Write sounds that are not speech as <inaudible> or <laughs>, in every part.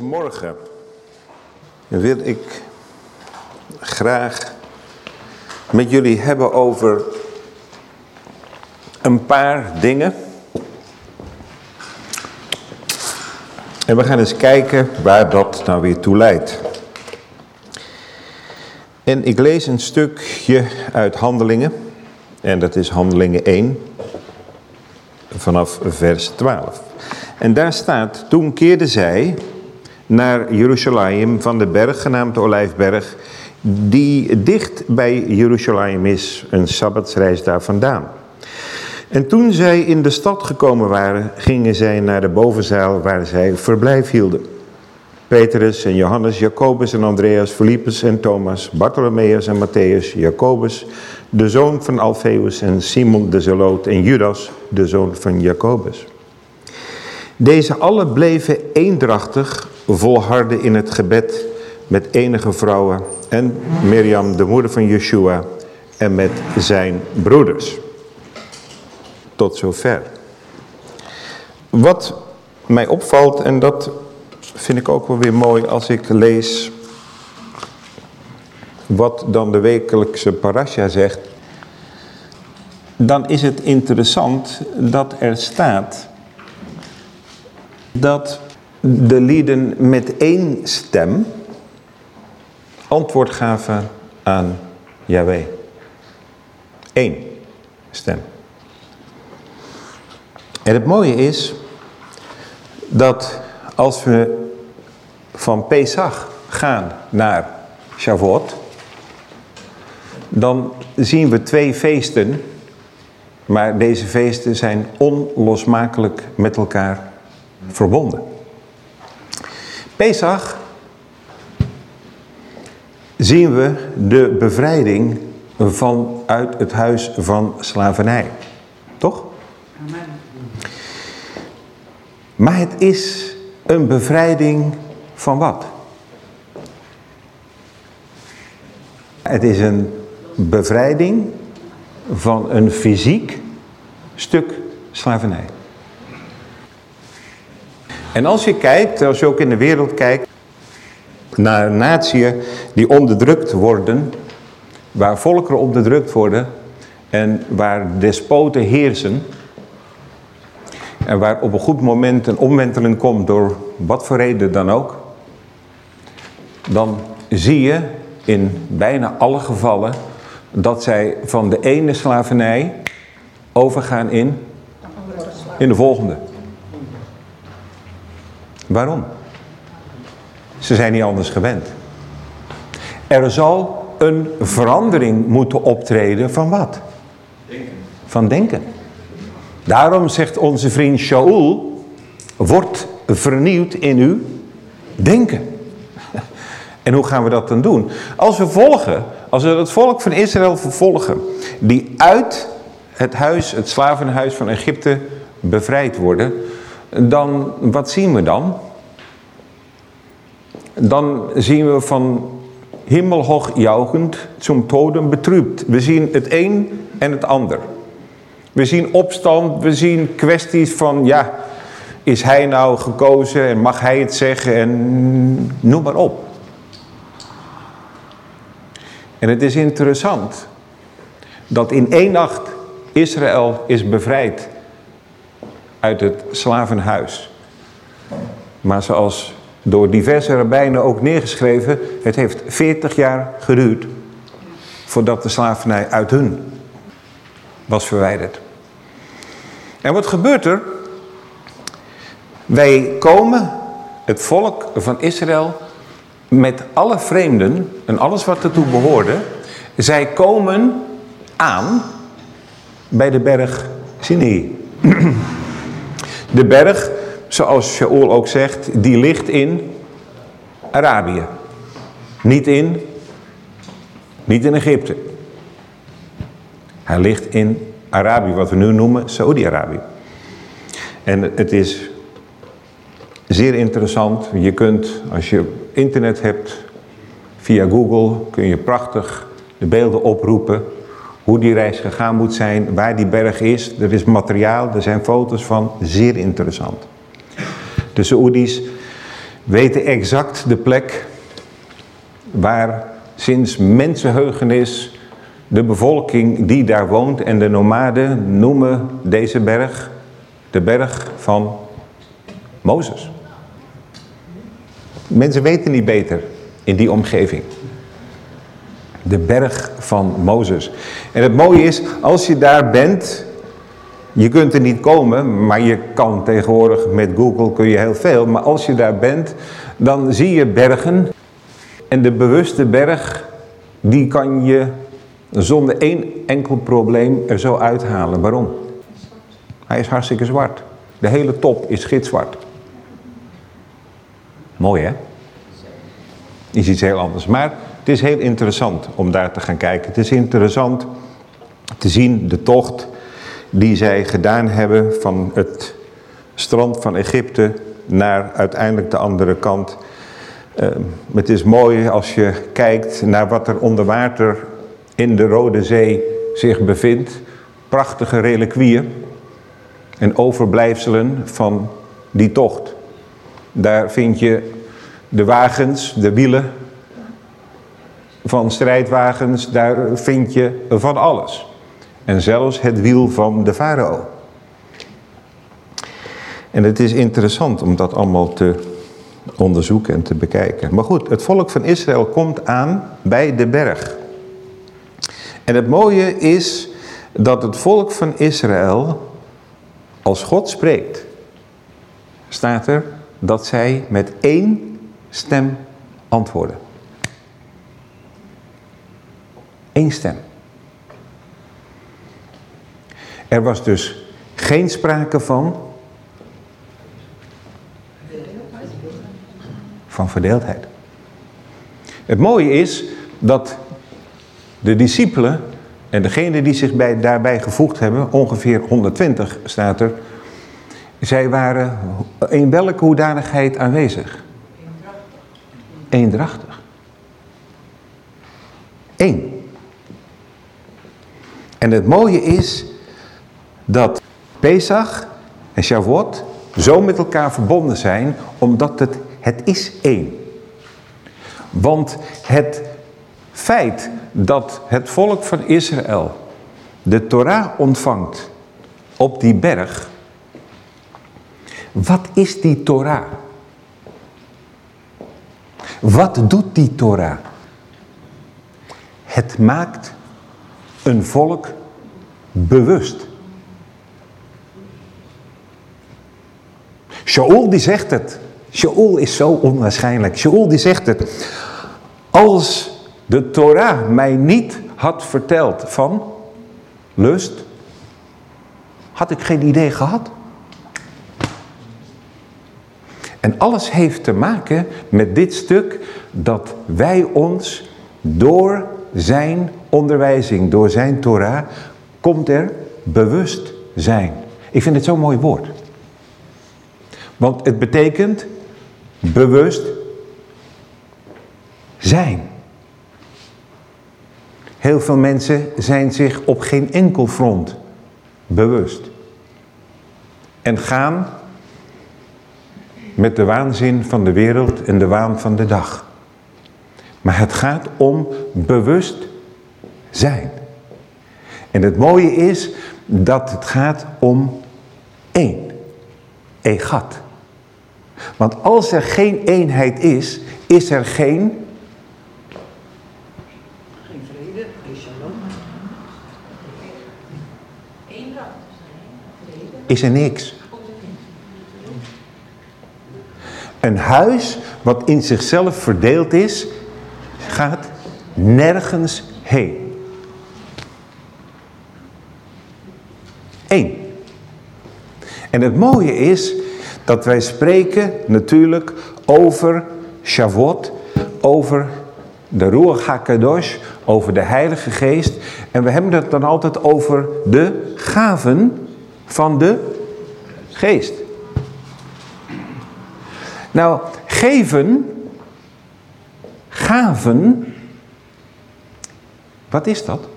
Morgen wil ik graag met jullie hebben over een paar dingen. En we gaan eens kijken waar dat nou weer toe leidt. En ik lees een stukje uit Handelingen. En dat is Handelingen 1, vanaf vers 12. En daar staat, toen keerde zij naar Jeruzalem van de berg genaamd Olijfberg, die dicht bij Jeruzalem is, een sabbatsreis daar vandaan. En toen zij in de stad gekomen waren, gingen zij naar de bovenzaal waar zij verblijf hielden. Petrus en Johannes, Jacobus en Andreas, Philippus en Thomas, Bartholomeus en Matthäus, Jacobus, de zoon van Alfeus en Simon de Zeloot en Judas, de zoon van Jacobus. Deze allen bleven eendrachtig volharden in het gebed met enige vrouwen en Mirjam, de moeder van Yeshua, en met zijn broeders. Tot zover. Wat mij opvalt, en dat vind ik ook wel weer mooi als ik lees wat dan de wekelijkse parasha zegt, dan is het interessant dat er staat dat de lieden met één stem antwoord gaven aan Yahweh. Eén stem. En het mooie is dat als we van Pesach gaan naar Shavuot, dan zien we twee feesten, maar deze feesten zijn onlosmakelijk met elkaar verbonden. Pesach zien we de bevrijding vanuit het huis van slavernij. Toch? Maar het is een bevrijding van wat? Het is een bevrijding van een fysiek stuk slavernij. En als je kijkt, als je ook in de wereld kijkt, naar naties die onderdrukt worden, waar volkeren onderdrukt worden en waar despoten heersen, en waar op een goed moment een omwenteling komt door wat voor reden dan ook, dan zie je in bijna alle gevallen dat zij van de ene slavernij overgaan in, in de volgende. Waarom? Ze zijn niet anders gewend. Er zal een verandering moeten optreden van wat? Denken. Van denken. Daarom zegt onze vriend Shaul, wordt vernieuwd in uw denken. <laughs> En hoe gaan we dat dan doen? Als we volgen, als we het volk van Israël vervolgen, die uit het huis, het slavenhuis van Egypte bevrijd worden, dan, wat zien we dan? Dan zien we van himmelhoog juichend, zum toden betrübt. We zien het een en het ander. We zien opstand, we zien kwesties van, ja, is hij nou gekozen en mag hij het zeggen en noem maar op. En het is interessant dat in één nacht Israël is bevrijd uit het slavenhuis. Maar zoals door diverse rabbijnen ook neergeschreven, het heeft 40 jaar geduurd voordat de slavernij uit hun was verwijderd. En wat gebeurt er? Wij komen, het volk van Israël, met alle vreemden en alles wat ertoe behoorde, zij komen aan bij de berg Sinai. <clears throat> De berg, zoals Shaul ook zegt, die ligt in Arabië. Niet in, niet in Egypte. Hij ligt in Arabië, wat we nu noemen Saudi-Arabië. En het is zeer interessant. Je kunt, als je internet hebt, via Google, kun je prachtig de beelden oproepen. Hoe die reis gegaan moet zijn, waar die berg is. Er is materiaal, er zijn foto's van, zeer interessant. De Saoedi's weten exact de plek waar sinds mensenheugenis de bevolking die daar woont en de nomaden noemen deze berg de berg van Mozes. Mensen weten niet beter in die omgeving. De berg van Mozes. En het mooie is, als je daar bent, je kunt er niet komen, maar je kan tegenwoordig met Google kun je heel veel. Maar als je daar bent, dan zie je bergen. En de bewuste berg, die kan je zonder één enkel probleem er zo uithalen. Waarom? Hij is hartstikke zwart. De hele top is gitzwart. Mooi hè? Is iets heel anders. Maar is heel interessant om daar te gaan kijken. Het is interessant te zien de tocht die zij gedaan hebben van het strand van Egypte naar uiteindelijk de andere kant. Ehm, het is mooi als je kijkt naar wat er onder water in de Rode Zee zich bevindt. Prachtige reliquieën en overblijfselen van die tocht. Daar vind je de wagens, de wielen van strijdwagens, daar vind je van alles. En zelfs het wiel van de farao. En het is interessant om dat allemaal te onderzoeken en te bekijken. Maar goed, het volk van Israël komt aan bij de berg. En het mooie is dat het volk van Israël, als God spreekt, staat er dat zij met één stem antwoorden. Eén stem. Er was dus geen sprake van van verdeeldheid. Het mooie is dat de discipelen en degenen die zich bij, daarbij gevoegd hebben, ongeveer 120 staat er, zij waren in welke hoedanigheid aanwezig? Eendrachtig. Eén. En het mooie is dat Pesach en Shavuot zo met elkaar verbonden zijn, omdat het, het is één. Want het feit dat het volk van Israël de Torah ontvangt op die berg. Wat is die Torah? Wat doet die Torah? Het maakt een volk bewust. Shaul die zegt het. Shaul is zo onwaarschijnlijk. Shaul die zegt het. Als de Torah mij niet had verteld van lust, had ik geen idee gehad. En alles heeft te maken met dit stuk dat wij ons door zijn onderwijzing, door zijn Torah, komt er bewust zijn. Ik vind het zo'n mooi woord. Want het betekent bewust zijn. Heel veel mensen zijn zich op geen enkel front bewust. En gaan met de waanzin van de wereld en de waan van de dag. Maar het gaat om bewust zijn. En het mooie is dat het gaat om één. Egat. Want als er geen eenheid is, is er geen... Geen vrede, geen shalom. Is er niks. Een huis wat in zichzelf verdeeld is, gaat nergens heen. Eén. En het mooie is dat wij spreken natuurlijk over Shavuot, over de Ruach HaKadosh, over de Heilige Geest. En we hebben het dan altijd over de gaven van de Geest. Nou, geven, gaven, wat is dat?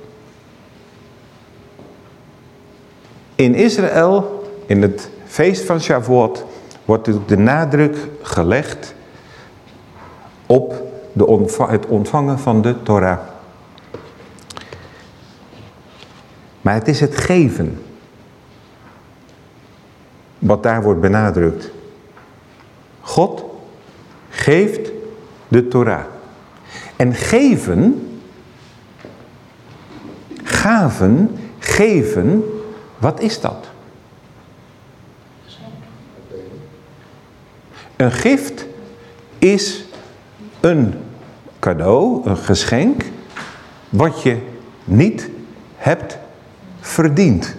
In Israël, in het feest van Shavuot, wordt de nadruk gelegd op de het ontvangen van de Torah. Maar het is het geven wat daar wordt benadrukt. God geeft de Torah. En geven, gaven, geven, wat is dat? Een gift is een cadeau, een geschenk, wat je niet hebt verdiend.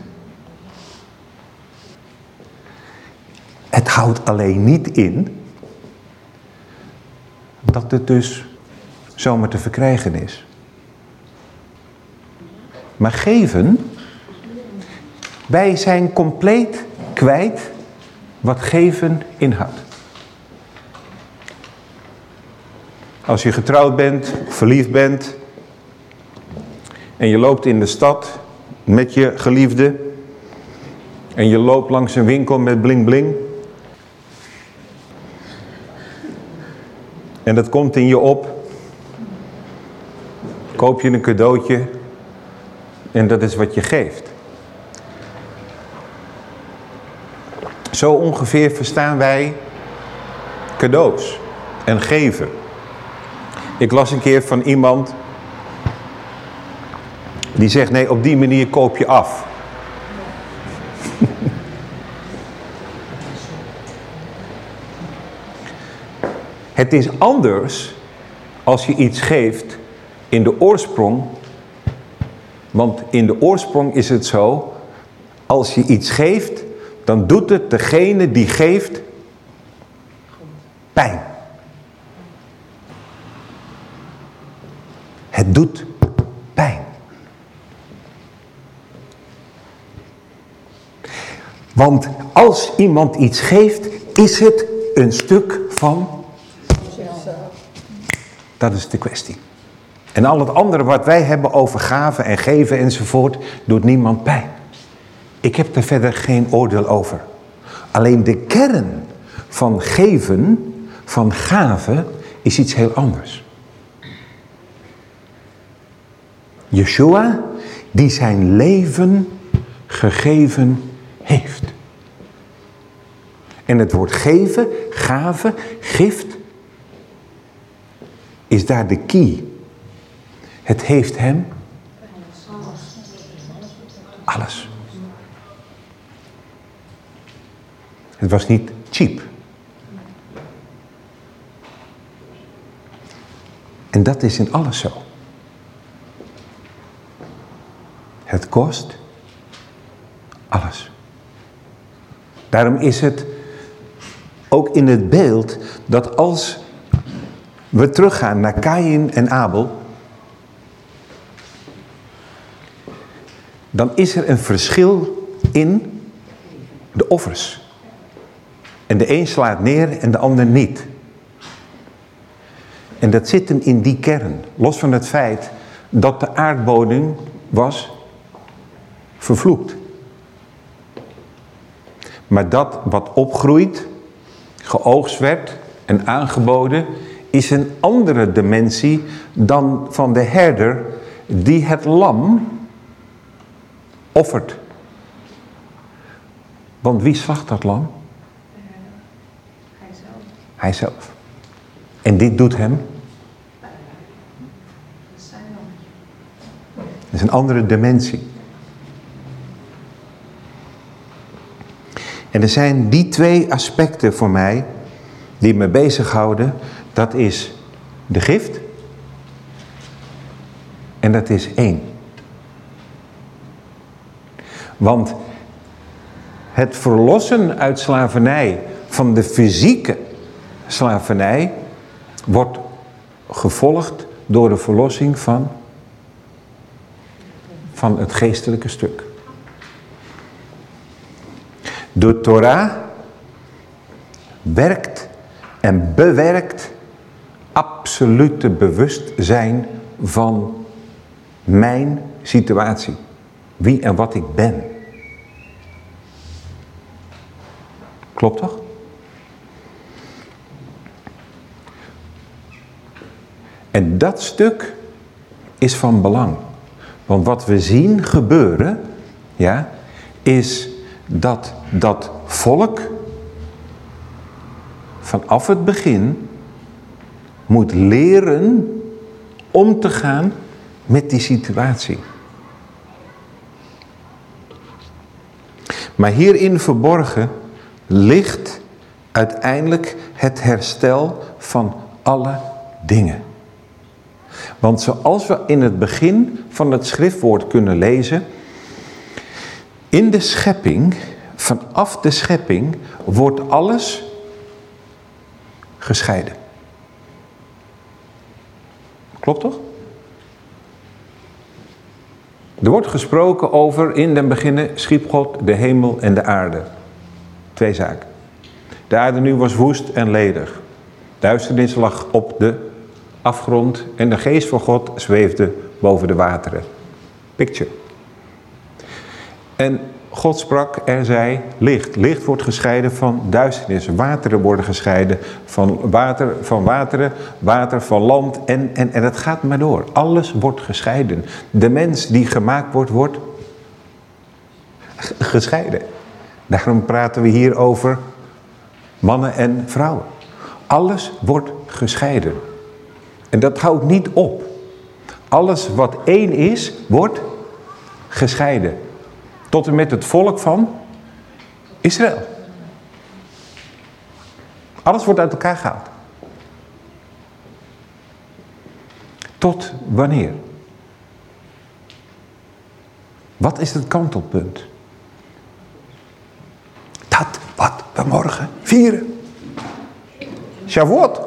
Het houdt alleen niet in dat het dus zomaar te verkrijgen is. Maar geven, wij zijn compleet kwijt wat geven inhoudt. Als je getrouwd bent, verliefd bent en je loopt in de stad met je geliefde en je loopt langs een winkel met bling bling en dat komt in je op, koop je een cadeautje en dat is wat je geeft. Zo ongeveer verstaan wij cadeaus en geven. Ik las een keer van iemand die zegt nee op die manier koop je af. <laughs> Het is anders als je iets geeft in de oorsprong. Want in de oorsprong is het zo, als je iets geeft, dan doet het degene die geeft pijn. Het doet pijn. Want als iemand iets geeft, is het een stuk van dat is de kwestie. En al het andere wat wij hebben over gaven en geven enzovoort, doet niemand pijn. Ik heb er verder geen oordeel over. Alleen de kern van geven, van gaven, is iets heel anders. Yeshua, die zijn leven gegeven heeft. En het woord geven, gave, gift, is daar de key. Het heeft hem alles. Het was niet cheap. En dat is in alles zo. Het kost alles. Daarom is het ook in het beeld dat als we teruggaan naar Kain en Abel, dan is er een verschil in de offers. En de een slaat neer en de ander niet. En dat zit hem in die kern. Los van het feit dat de aardbodem was vervloekt. Maar dat wat opgroeit, geoogst werd en aangeboden, is een andere dimensie dan van de herder die het lam offert. Want wie slacht dat lam? Hijzelf. Hijzelf. En dit doet hem? Dat is een andere dimensie. En er zijn die twee aspecten voor mij die me bezighouden dat is de gift. En dat is één. Want het verlossen uit slavernij van de fysieke slavernij wordt gevolgd door de verlossing van, van het geestelijke stuk. De Torah werkt en bewerkt absolute bewustzijn van mijn situatie. Wie en wat ik ben. Klopt toch? En dat stuk is van belang. Want wat we zien gebeuren, ja, is dat dat volk vanaf het begin moet leren om te gaan met die situatie. Maar hierin verborgen ligt uiteindelijk het herstel van alle dingen. Want zoals we in het begin van het schriftwoord kunnen lezen, in de schepping, vanaf de schepping, wordt alles gescheiden. Klopt toch? Er wordt gesproken over in den beginnen schiep God de hemel en de aarde. Twee zaken. De aarde nu was woest en ledig. Duisternis lag op de afgrond en de geest van God zweefde boven de wateren. Picture. En God sprak, er zij licht. Licht wordt gescheiden van duisternis. Wateren worden gescheiden van, water, van wateren, water van land. En, en, en het gaat maar door. Alles wordt gescheiden. De mens die gemaakt wordt, wordt gescheiden. Daarom praten we hier over mannen en vrouwen. Alles wordt gescheiden. En dat houdt niet op. Alles wat één is, wordt gescheiden. Tot en met het volk van Israël. Alles wordt uit elkaar gehaald. Tot wanneer? Wat is het kantelpunt? Dat wat we morgen vieren. Shavuot.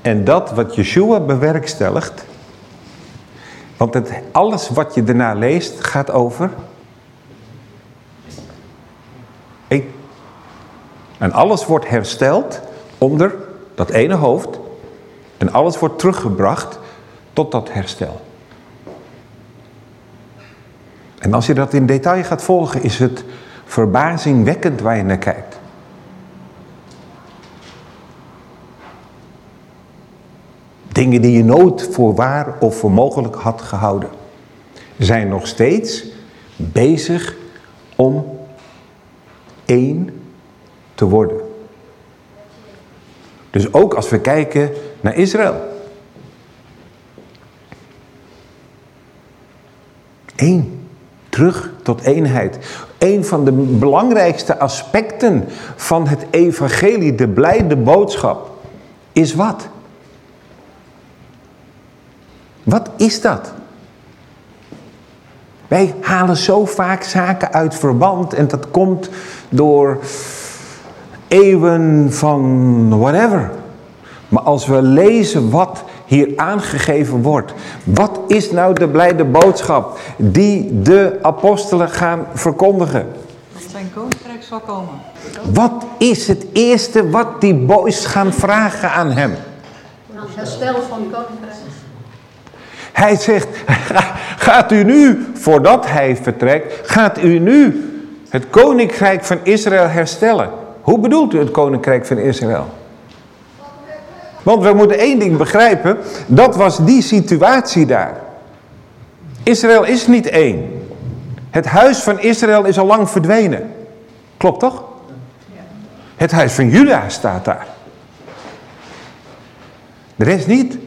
En dat wat Yeshua bewerkstelligt, want het, alles wat je daarna leest gaat over één. En alles wordt hersteld onder dat ene hoofd. En alles wordt teruggebracht tot dat herstel. En als je dat in detail gaat volgen, is het verbazingwekkend waar je naar kijkt. Dingen die je nooit voor waar of voor mogelijk had gehouden. Zijn nog steeds bezig om één te worden. Dus ook als we kijken naar Israël. Eén. Terug tot eenheid. Een van de belangrijkste aspecten van het evangelie, de blijde boodschap, is wat? Wat is dat? Wij halen zo vaak zaken uit verband en dat komt door eeuwen van whatever. Maar als we lezen wat hier aangegeven wordt. Wat is nou de blijde boodschap die de apostelen gaan verkondigen? Dat zijn koninkrijk zal komen. Wat is het eerste wat die boys gaan vragen aan hem? Herstel van koninkrijk. Hij zegt, <laughs> gaat u nu, voordat hij vertrekt, gaat u nu het koninkrijk van Israël herstellen. Hoe bedoelt u het koninkrijk van Israël? Want we moeten één ding begrijpen, dat was die situatie daar. Israël is niet één. Het huis van Israël is al lang verdwenen. Klopt toch? Het huis van Juda staat daar. De rest niet.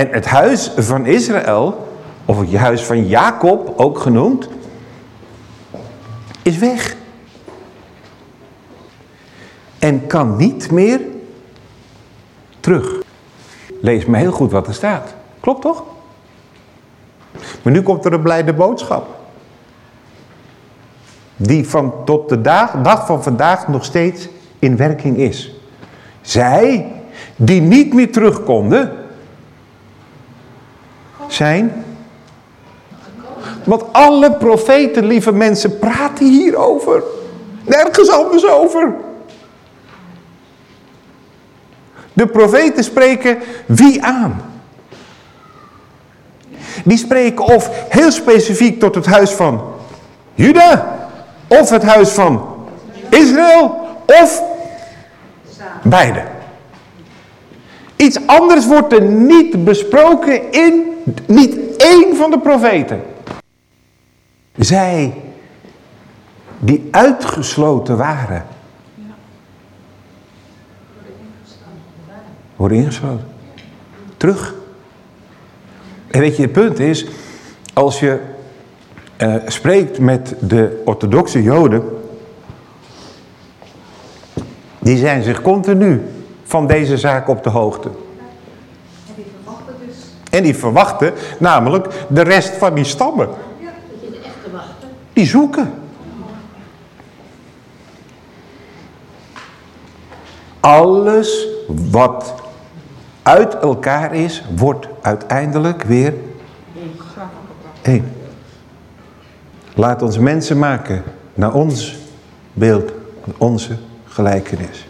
En het huis van Israël, of het huis van Jacob ook genoemd, is weg. En kan niet meer terug. Lees me heel goed wat er staat. Klopt toch? Maar nu komt er een blijde boodschap. Die van tot de dag, dag van vandaag nog steeds in werking is. Zij die niet meer terug konden, zijn. Want alle profeten, lieve mensen, praten hierover. Nergens anders over. De profeten spreken wie aan? Die spreken of heel specifiek tot het huis van Juda, of het huis van Israël, of beide. Iets anders wordt er niet besproken in niet één van de profeten. Zij die uitgesloten waren. Worden ingesloten. Terug. En weet je, het punt is, als je uh, spreekt met de orthodoxe joden, die zijn zich continu van deze zaak op de hoogte. En die verwachten namelijk de rest van die stammen. Die zoeken. Alles wat uit elkaar is, wordt uiteindelijk weer één. Laat ons mensen maken naar ons beeld, onze gelijkenis.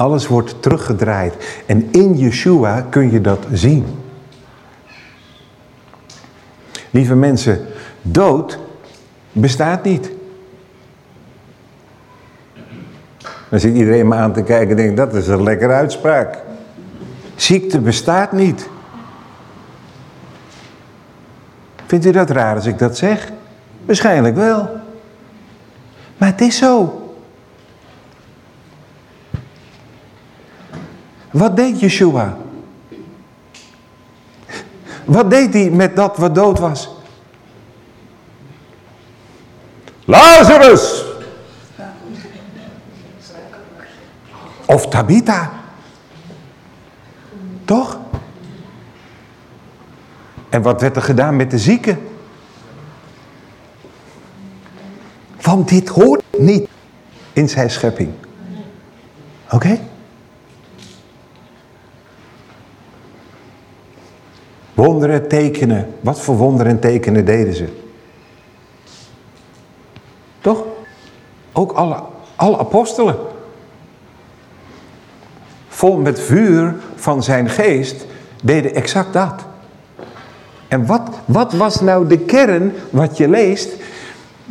Alles wordt teruggedraaid. En in Yeshua kun je dat zien. Lieve mensen, dood bestaat niet. Dan zit iedereen me aan te kijken en denkt, dat is een lekkere uitspraak. Ziekte bestaat niet. Vindt u dat raar als ik dat zeg? Waarschijnlijk wel. Maar het is zo. Wat deed Yeshua? Wat deed hij met dat wat dood was? Lazarus! Of Tabitha. Toch? En wat werd er gedaan met de zieken? Want dit hoort niet in zijn schepping. Oké? Wonderen, tekenen. Wat voor wonderen en tekenen deden ze? Toch? Ook alle, alle apostelen. Vol met vuur van zijn geest deden exact dat. En wat, wat was nou de kern wat je leest?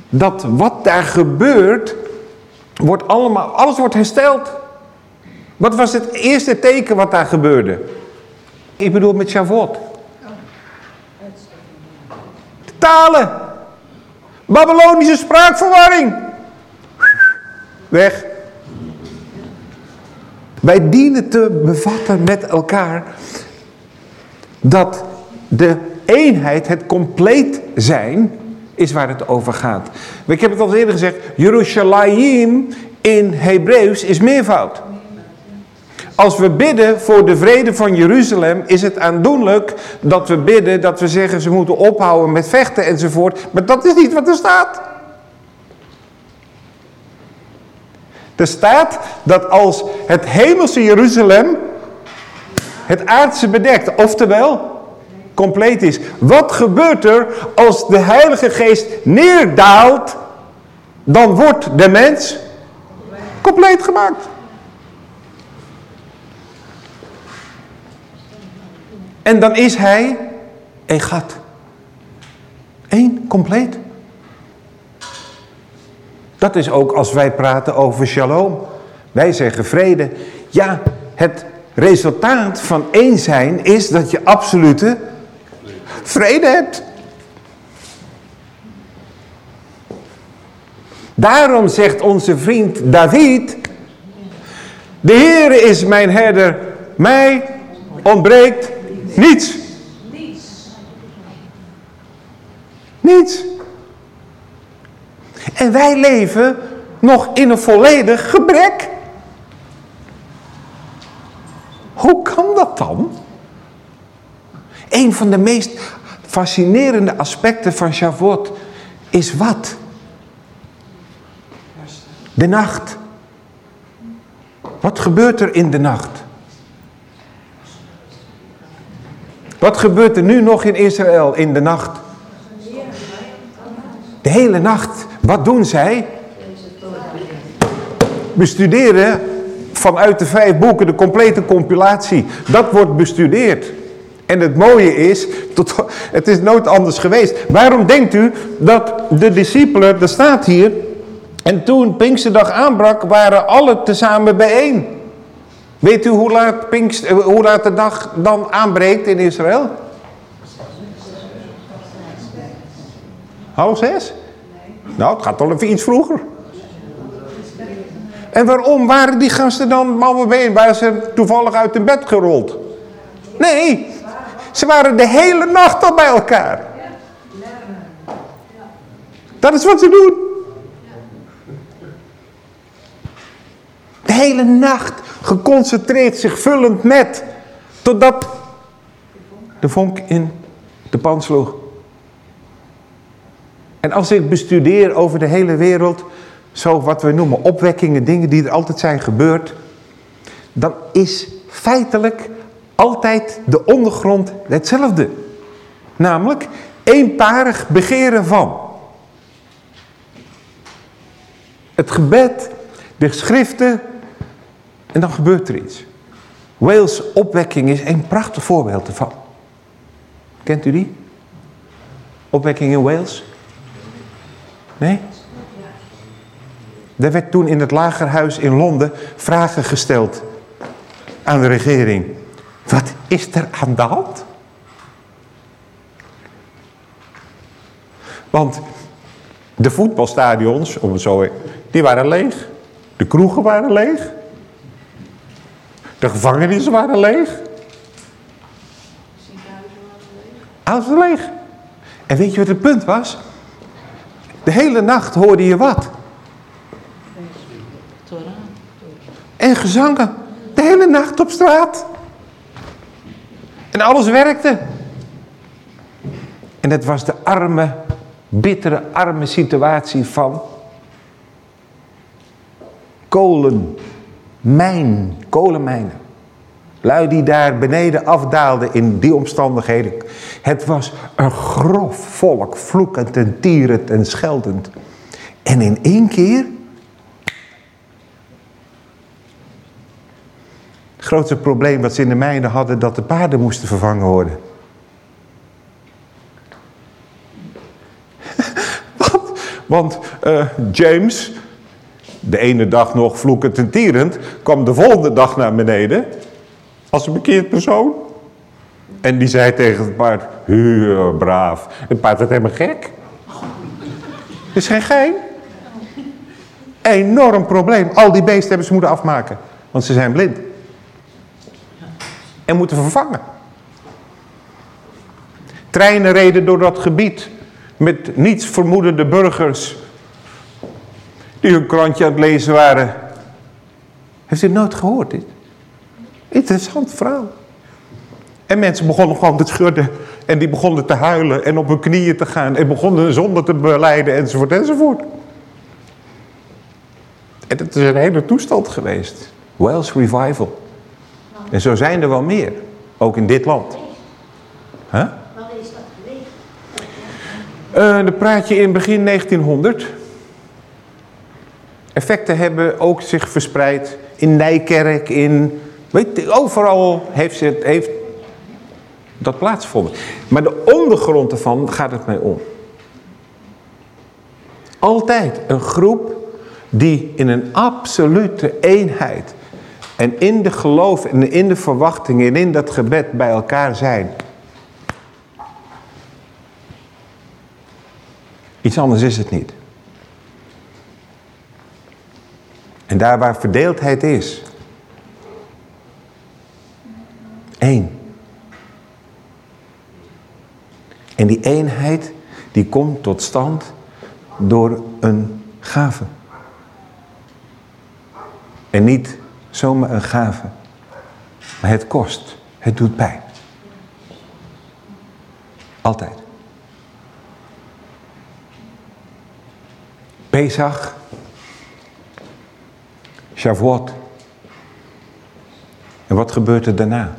Dat wat daar gebeurt, wordt allemaal, alles wordt hersteld. Wat was het eerste teken wat daar gebeurde? Ik bedoel met Shavuot. Talen. Babylonische spraakverwarring. Weg. Wij dienen te bevatten met elkaar dat de eenheid, het compleet zijn, is waar het over gaat. Ik heb het al eerder gezegd, Jerusalem in Hebreeuws is meervoud. Als we bidden voor de vrede van Jeruzalem, is het aandoenlijk dat we bidden, dat we zeggen ze moeten ophouden met vechten enzovoort. Maar dat is niet wat er staat. Er staat dat als het hemelse Jeruzalem het aardse bedekt, oftewel compleet is. Wat gebeurt er als de Heilige Geest neerdaalt, dan wordt de mens compleet gemaakt. En dan is hij een gat. Eén, compleet. Dat is ook als wij praten over shalom. Wij zeggen vrede. Ja, het resultaat van één zijn is dat je absolute vrede hebt. Daarom zegt onze vriend David, de Heere is mijn herder, mij ontbreekt niets. Niets. En wij leven nog in een volledig gebrek. Hoe kan dat dan? Een van de meest fascinerende aspecten van Shavuot is wat? De nacht. Wat gebeurt er in de nacht? Wat gebeurt er nu nog in Israël in de nacht? De hele nacht. Wat doen zij? Bestuderen vanuit de vijf boeken de complete compilatie. Dat wordt bestudeerd. En het mooie is, tot, het is nooit anders geweest. Waarom denkt u dat de discipelen, er staat hier En toen Pinksterdag aanbrak, waren alle tezamen bijeen. Weet u hoe laat, Pinkst, eh, hoe laat de dag dan aanbreekt in Israël? Half zes? Nou, het gaat toch even iets vroeger. En waarom waren die gasten dan bijeen? Waren ze toevallig uit hun bed gerold? Nee, ze waren de hele nacht al bij elkaar. Dat is wat ze doen. Hele nacht geconcentreerd, zich vullend met. Totdat de vonk in de pan sloeg. En als ik bestudeer over de hele wereld, zo wat we noemen opwekkingen, dingen die er altijd zijn gebeurd, dan is feitelijk altijd de ondergrond hetzelfde. Namelijk eenparig begeren van. Het gebed, de schriften en dan gebeurt er iets. Wales opwekking is een prachtig voorbeeld ervan. Kent u die? Opwekking in Wales? Nee? Er werd toen in het lagerhuis in Londen vragen gesteld aan de regering. Wat is er aan de hand? Want de voetbalstadions, om het zo, die waren leeg. De kroegen waren leeg. De gevangenissen waren leeg. Alles was leeg. En weet je wat het punt was? De hele nacht hoorde je wat? En gezangen. De hele nacht op straat. En alles werkte. En het was de arme, bittere, arme situatie van kolen, mijn, kolenmijnen. Lui die daar beneden afdaalden in die omstandigheden. Het was een grof volk, vloekend en tierend en scheldend. En in één keer... Het grootste probleem wat ze in de mijnen hadden, dat de paarden moesten vervangen worden. <laughs> want uh, James, de ene dag nog vloekend en tierend, kwam de volgende dag naar beneden als een bekeerd persoon. En die zei tegen het paard, heel braaf. Het paard werd helemaal gek. Het is geen gein. Enorm probleem. Al die beesten hebben ze moeten afmaken. Want ze zijn blind. En moeten vervangen. Treinen reden door dat gebied. Met niets vermoedende burgers. Die hun krantje aan het lezen waren. Heeft u het nooit gehoord dit? Interessant verhaal. En mensen begonnen gewoon te schudden. En die begonnen te huilen en op hun knieën te gaan. En begonnen hun zonde te beleiden enzovoort enzovoort. En het is een hele toestand geweest. Wells Revival. En zo zijn er wel meer. Ook in dit land. Huh? Wat is dat geweest? Uh, dan praat je in begin 1900. Effecten hebben ook zich verspreid in Nijkerk, in... Weet overal heeft, ze, heeft dat plaatsgevonden. Maar de ondergrond ervan gaat het mij om. Altijd een groep die in een absolute eenheid en in de geloof en in de verwachting en in dat gebed bij elkaar zijn. Iets anders is het niet. En daar waar verdeeldheid is. één. En die eenheid die komt tot stand door een gave. En niet zomaar een gave. Maar het kost. Het doet pijn. Altijd. Pesach. Shavuot. En wat gebeurt er daarna?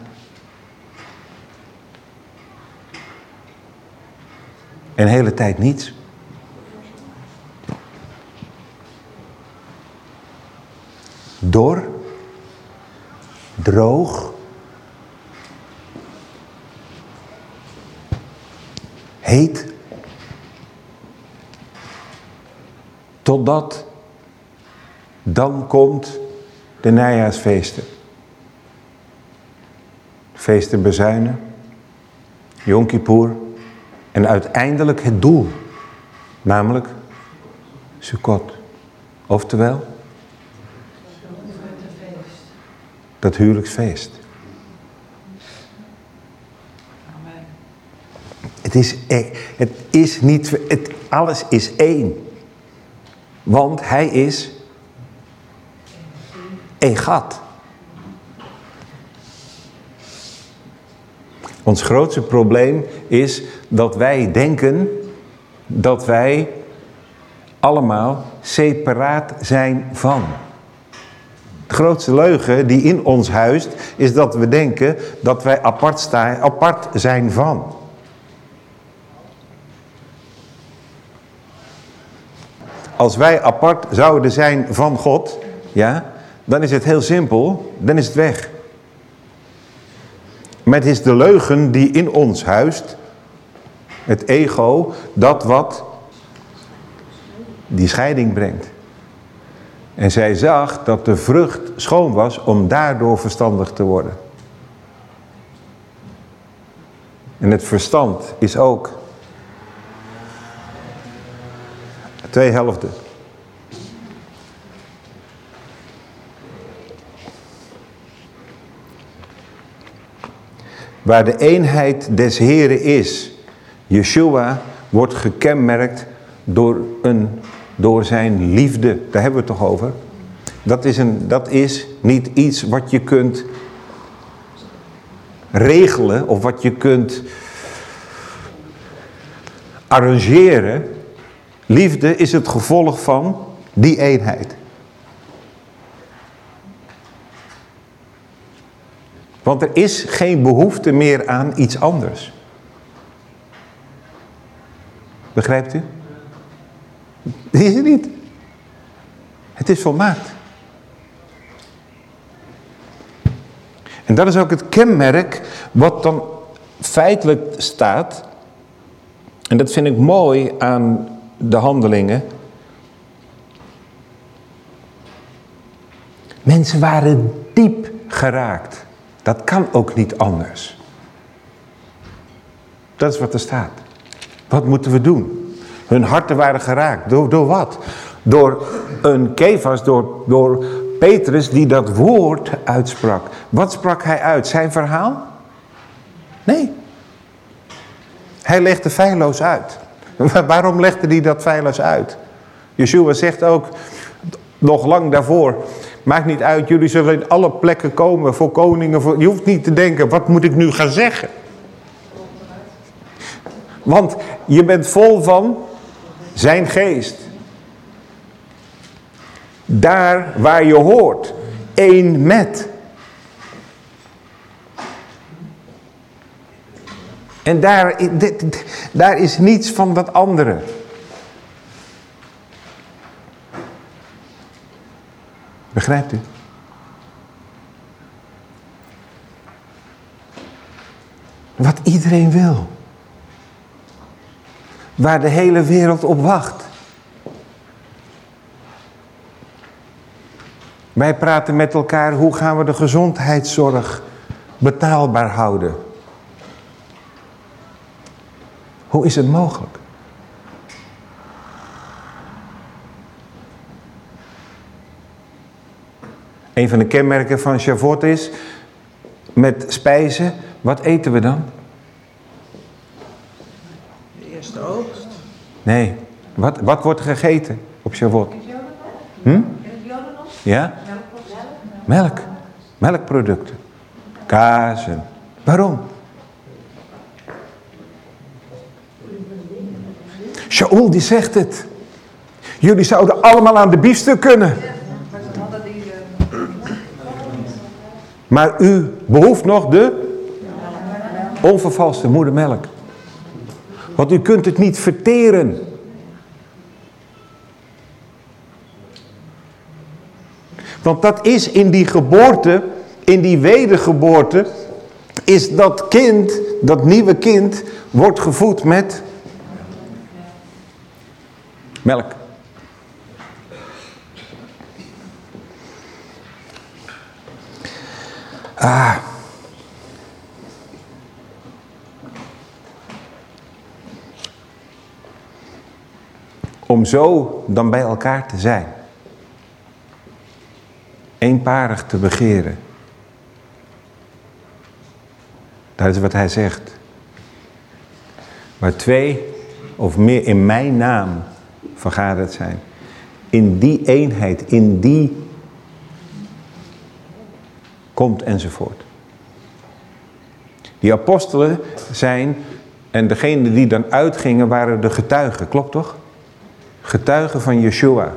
Een hele tijd niets. Dor, droog, heet, totdat Dan komt de najaarsfeesten. Feesten bezuinen, Yom Kippur en uiteindelijk het doel, namelijk Sukkot. Oftewel, dat huwelijksfeest. Amen. Het is, e- het is niet, het, alles is één. Want hij is één gat. Ons grootste probleem is dat wij denken dat wij allemaal separaat zijn van. De grootste leugen die in ons huist is dat we denken dat wij apart, staan, apart zijn van. Als wij apart zouden zijn van God, ja, dan is het heel simpel, dan is het weg. Maar het is de leugen die in ons huist, het ego, dat wat die scheiding brengt. En zij zag dat de vrucht schoon was om daardoor verstandig te worden. En het verstand is ook twee helften. Waar de eenheid des Heren is, Yeshua wordt gekenmerkt door, een, door zijn liefde. Daar hebben we het toch over? Dat is, een, dat is niet iets wat je kunt regelen of wat je kunt arrangeren. Liefde is het gevolg van die eenheid. Want er is geen behoefte meer aan iets anders. Begrijpt u? Dat is het niet. Het is volmaakt. En dat is ook het kenmerk wat dan feitelijk staat. En dat vind ik mooi aan de handelingen. Mensen waren diep geraakt. Dat kan ook niet anders. Dat is wat er staat. Wat moeten we doen? Hun harten waren geraakt. Door, door wat? Door een kevas, door, door Petrus die dat woord uitsprak. Wat sprak hij uit? Zijn verhaal? Nee. Hij legde feilloos uit. <laughs> Waarom legde hij dat feilloos uit? Yeshua zegt ook nog lang daarvoor... Maakt niet uit, jullie zullen in alle plekken komen voor koningen. Voor... Je hoeft niet te denken, wat moet ik nu gaan zeggen? Want je bent vol van zijn geest. Daar waar je hoort, één met. En daar, daar is niets van dat andere. Begrijpt u? Wat iedereen wil. Waar de hele wereld op wacht. Wij praten met elkaar, hoe gaan we de gezondheidszorg betaalbaar houden? Hoe is het mogelijk? Een van de kenmerken van Shavuot is, met spijzen, wat eten we dan? De eerste oogst. Nee, wat, wat wordt gegeten op Shavuot? Hm? Ja? Melk. Melkproducten. Kazen. Waarom? Shaul die zegt het. Jullie zouden allemaal aan de biefstuk kunnen. Maar ze hadden die... eh, Maar u behoeft nog de onvervalste moedermelk. Want u kunt het niet verteren. Want dat is in die geboorte, in die wedergeboorte, is dat kind, dat nieuwe kind, wordt gevoed met melk. Ah. Om zo dan bij elkaar te zijn. Eenparig te begeren. Dat is wat hij zegt. Waar twee of meer in mijn naam vergaderd zijn. In die eenheid, in die komt enzovoort. Die apostelen zijn, en degenen die dan uitgingen waren de getuigen, klopt toch? Getuigen van Yeshua.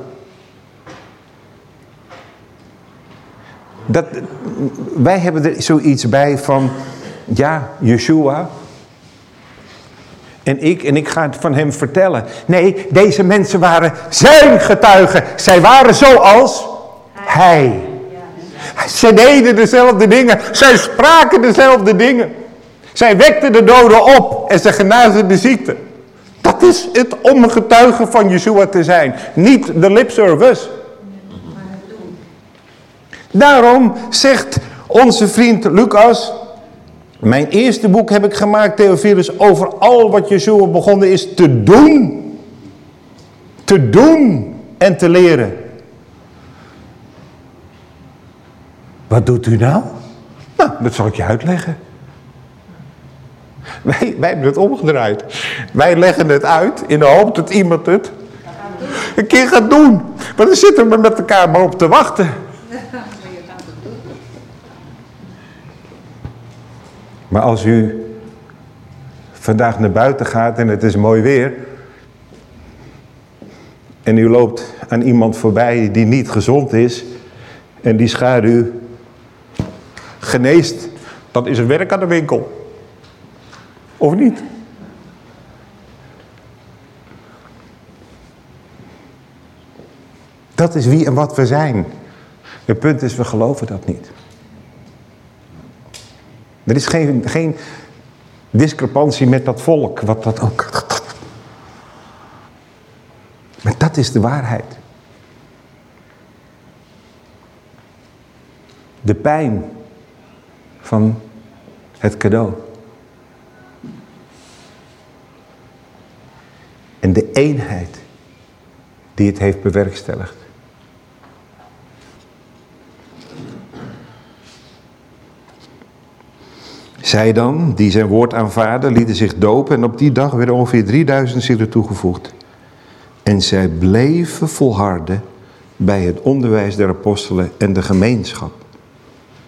Dat, wij hebben er zoiets bij van, ja, Yeshua. En ik, en ik ga het van hem vertellen. Nee, deze mensen waren zijn getuigen. Zij waren zoals hij. Zij deden dezelfde dingen. Zij spraken dezelfde dingen. Zij wekten de doden op en ze genazen de ziekte. Dat is het om getuige van Yeshua te zijn. Niet de lip service. Daarom zegt onze vriend Lucas... Mijn eerste boek heb ik gemaakt, Theophilus, over al wat Yeshua begonnen is te doen. Te doen en te leren. Wat doet u nou? Nou, dat zal ik je uitleggen. <laughs> Wij, wij hebben het omgedraaid. Wij leggen het uit in de hoop dat iemand het een keer gaat doen. Maar dan zitten we met elkaar maar op te wachten. Maar als u vandaag naar buiten gaat en het is mooi weer... en u loopt aan iemand voorbij die niet gezond is... en die schaduw geneest, dan is er werk aan de winkel. Of niet? Dat is wie en wat we zijn. Het punt is, we geloven dat niet. Er is geen, geen discrepantie met dat volk, wat dat ook... Maar dat is de waarheid. De pijn van het cadeau. En de eenheid die het heeft bewerkstelligd. Zij dan, die zijn woord aanvaarden, lieten zich dopen en op die dag werden ongeveer 3000 zich er toegevoegd. En zij bleven volharden bij het onderwijs der apostelen en de gemeenschap.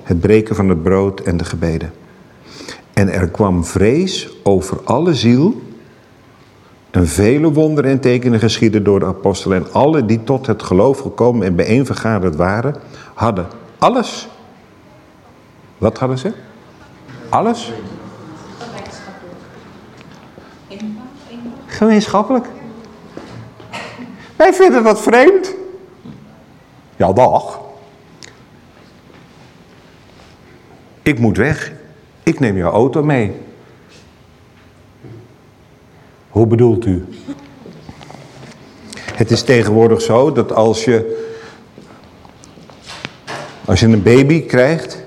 Het breken van het brood en de gebeden. En er kwam vrees over alle ziel. En vele wonderen en tekenen geschieden door de apostelen. En alle die tot het geloof gekomen en bijeenvergaderd waren, hadden alles. Wat hadden ze? Alles? Gemeenschappelijk. Wij vinden dat vreemd. Ja, dag. Ik moet weg. Ik neem jouw auto mee. Hoe bedoelt u? Het is tegenwoordig zo dat als je, als je een baby krijgt,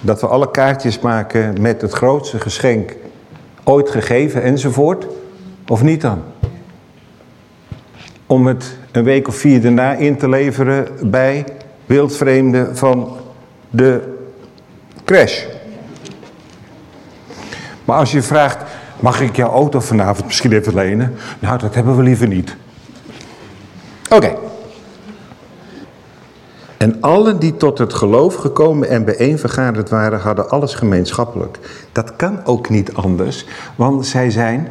dat we alle kaartjes maken met het grootste geschenk ooit gegeven enzovoort. Of niet dan? Om het een week of vier daarna in te leveren bij wildvreemden van de crash. Maar als je vraagt, mag ik jouw auto vanavond misschien even lenen? Nou, dat hebben we liever niet. Oké. En allen die tot het geloof gekomen en bijeenvergaderd waren, hadden alles gemeenschappelijk. Dat kan ook niet anders, want zij zijn...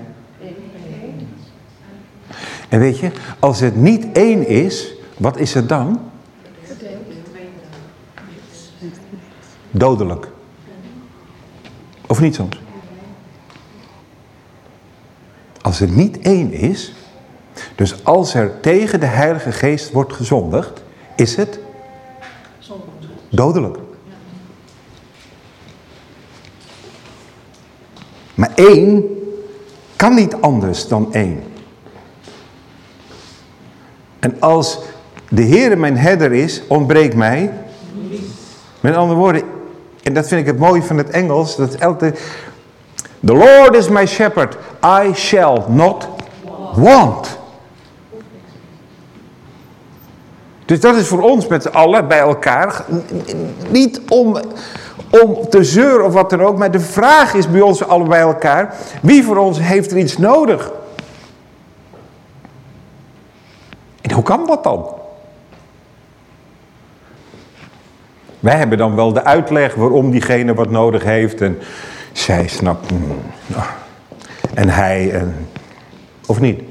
En weet je, als het niet één is, wat is het dan? Dodelijk. Of niet soms? Als het niet één is, dus als er tegen de Heilige Geest wordt gezondigd, is het dodelijk. Maar één kan niet anders dan één. En als de Heer mijn herder is, ontbreekt mij Met andere woorden, en dat vind ik het mooie van het Engels, dat altijd... The Lord is my shepherd, I shall not want. Dus dat is voor ons met z'n allen bij elkaar niet om, om te zeuren of wat dan ook. Maar de vraag is bij ons allen bij elkaar. Wie voor ons heeft er iets nodig? En hoe kan dat dan? Wij hebben dan wel de uitleg waarom diegene wat nodig heeft. En zij snapt. mm, ah. En hij. En, of niet?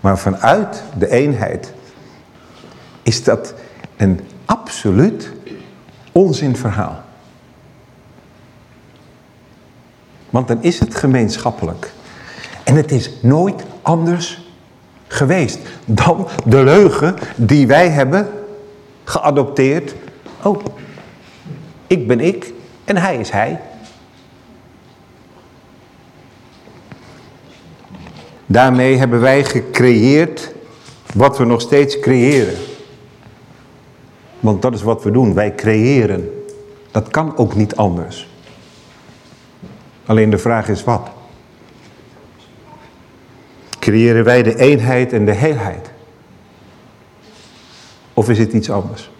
Maar vanuit de eenheid is dat een absoluut onzinverhaal. Want dan is het gemeenschappelijk. En het is nooit anders geweest dan de leugen die wij hebben geadopteerd. Oh, ik ben ik en hij is hij. Daarmee hebben wij gecreëerd wat we nog steeds creëren. Want dat is wat we doen, wij creëren. Dat kan ook niet anders. Alleen de vraag is wat? Creëren wij de eenheid en de heelheid? Of is het iets anders?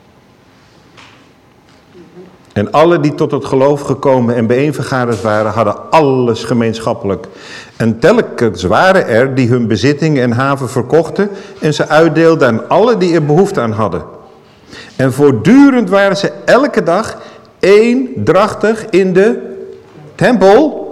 En alle die tot het geloof gekomen en bijeenvergaderd waren, hadden alles gemeenschappelijk. En telkens waren er die hun bezittingen en haven verkochten en ze uitdeelden aan alle die er behoefte aan hadden. En voortdurend waren ze elke dag eendrachtig in de tempel.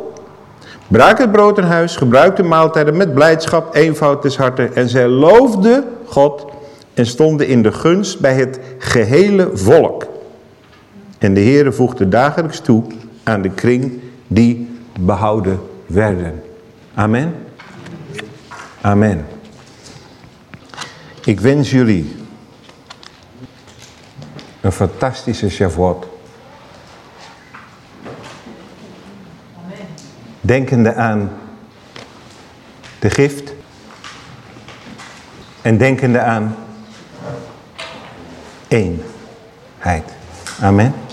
Braken het brood in huis, gebruikten maaltijden met blijdschap, eenvoud des harten. En zij loofden God en stonden in de gunst bij het gehele volk. En de Heere voegde dagelijks toe aan de kring die behouden werden. Amen. Amen. Ik wens jullie een fantastische Shavuot. Denkende aan de gift. En denkende aan eenheid. Amen.